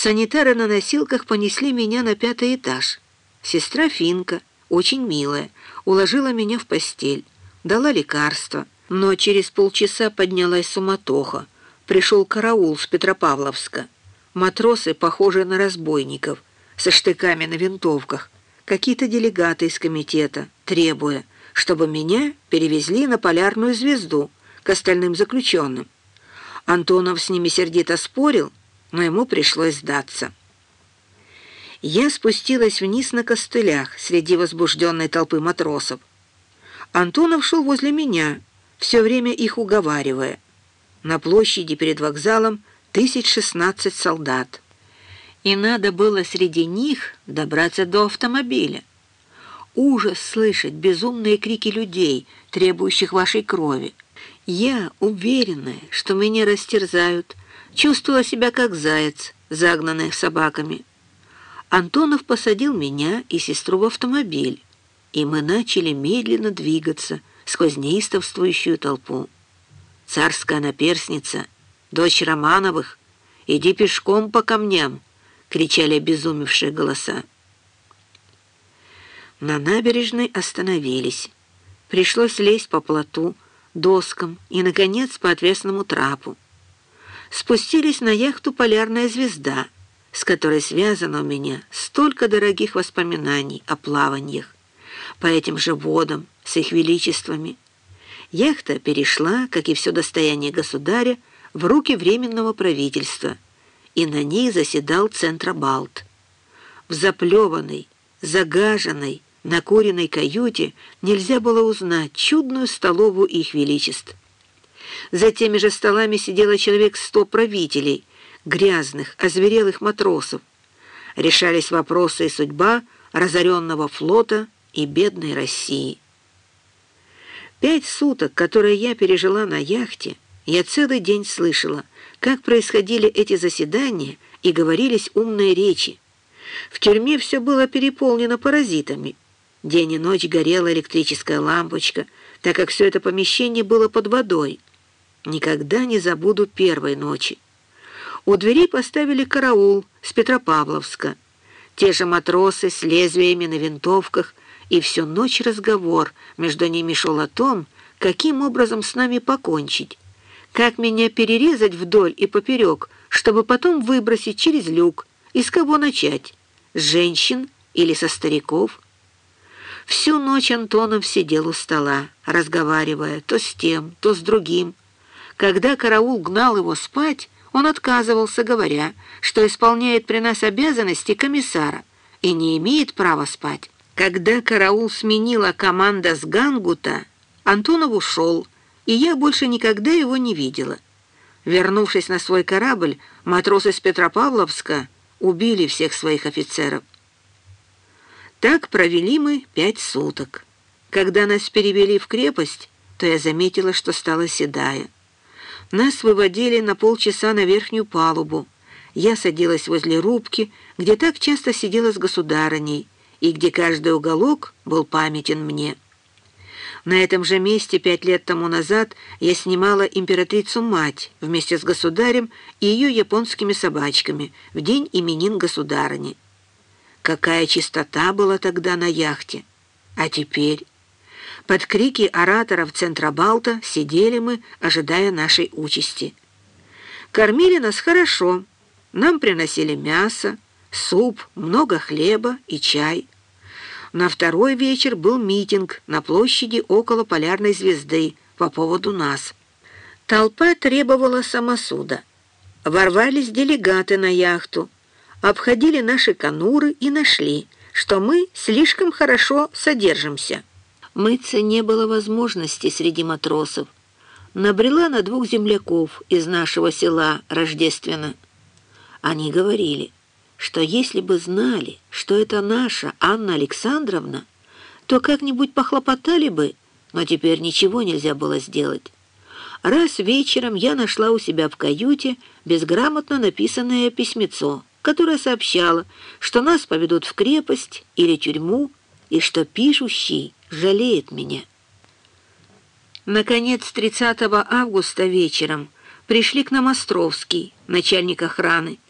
Санитары на носилках понесли меня на пятый этаж. Сестра Финка, очень милая, уложила меня в постель, дала лекарства, но через полчаса поднялась суматоха. Пришел караул с Петропавловска. Матросы, похожие на разбойников, со штыками на винтовках, какие-то делегаты из комитета, требуя, чтобы меня перевезли на полярную звезду к остальным заключенным. Антонов с ними сердито спорил, но ему пришлось сдаться. Я спустилась вниз на костылях среди возбужденной толпы матросов. Антонов шел возле меня, все время их уговаривая. На площади перед вокзалом тысяч шестнадцать солдат. И надо было среди них добраться до автомобиля. Ужас слышать безумные крики людей, требующих вашей крови. Я, уверенная, что меня растерзают, чувствовала себя как заяц, загнанный собаками. Антонов посадил меня и сестру в автомобиль, и мы начали медленно двигаться сквозь неистовствующую толпу. Царская наперсница, дочь Романовых, иди пешком по камням, кричали обезумевшие голоса. На набережной остановились. Пришлось лезть по плоту, доскам и, наконец, по отвесному трапу спустились на яхту «Полярная звезда», с которой связано у меня столько дорогих воспоминаний о плаваниях по этим же водам с их величествами. Яхта перешла, как и все достояние государя, в руки Временного правительства, и на ней заседал Центробалт. В заплеванной, загаженной, накуренной каюте нельзя было узнать чудную столовую их величеств. За теми же столами сидело человек сто правителей, грязных, озверелых матросов. Решались вопросы и судьба разоренного флота и бедной России. Пять суток, которые я пережила на яхте, я целый день слышала, как происходили эти заседания и говорились умные речи. В тюрьме все было переполнено паразитами. День и ночь горела электрическая лампочка, так как все это помещение было под водой. Никогда не забуду первой ночи. У двери поставили караул с Петропавловска. Те же матросы с лезвиями на винтовках, и всю ночь разговор между ними шел о том, каким образом с нами покончить, как меня перерезать вдоль и поперек, чтобы потом выбросить через люк, и с кого начать, с женщин или со стариков. Всю ночь Антонов сидел у стола, разговаривая то с тем, то с другим, когда караул гнал его спать, он отказывался, говоря, что исполняет при нас обязанности комиссара и не имеет права спать. Когда караул сменила команда с Гангута, Антонов ушел, и я больше никогда его не видела. Вернувшись на свой корабль, матросы с Петропавловска убили всех своих офицеров. Так провели мы пять суток. Когда нас перевели в крепость, то я заметила, что стала седая. Нас выводили на полчаса на верхнюю палубу. Я садилась возле рубки, где так часто сидела с государыней, и где каждый уголок был памятен мне. На этом же месте пять лет тому назад я снимала императрицу-мать вместе с государем и ее японскими собачками в день именин государыни. Какая чистота была тогда на яхте! А теперь... Под крики ораторов Центробалта сидели мы, ожидая нашей участи. Кормили нас хорошо. Нам приносили мясо, суп, много хлеба и чай. На второй вечер был митинг на площади около Полярной звезды по поводу нас. Толпа требовала самосуда. Ворвались делегаты на яхту, обходили наши конуры и нашли, что мы слишком хорошо содержимся. Мыться не было возможности среди матросов. Набрела на двух земляков из нашего села Рождественно. Они говорили, что если бы знали, что это наша Анна Александровна, то как-нибудь похлопотали бы, но теперь ничего нельзя было сделать. Раз вечером я нашла у себя в каюте безграмотно написанное письмецо, которое сообщало, что нас поведут в крепость или тюрьму, и что пишущий жалеет меня. Наконец, 30 августа вечером пришли к нам Островский, начальник охраны,